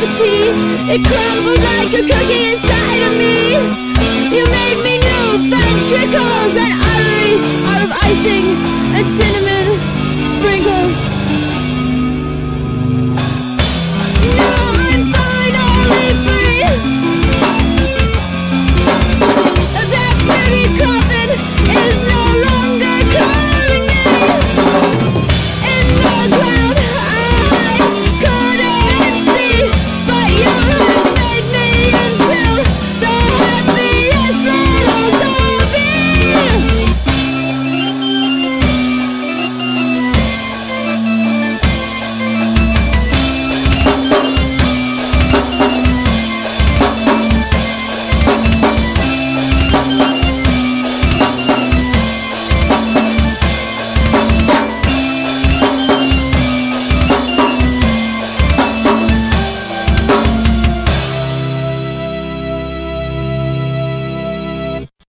it crumbled like a cookie inside of me. You made me new and iris out of icing and cinnamon.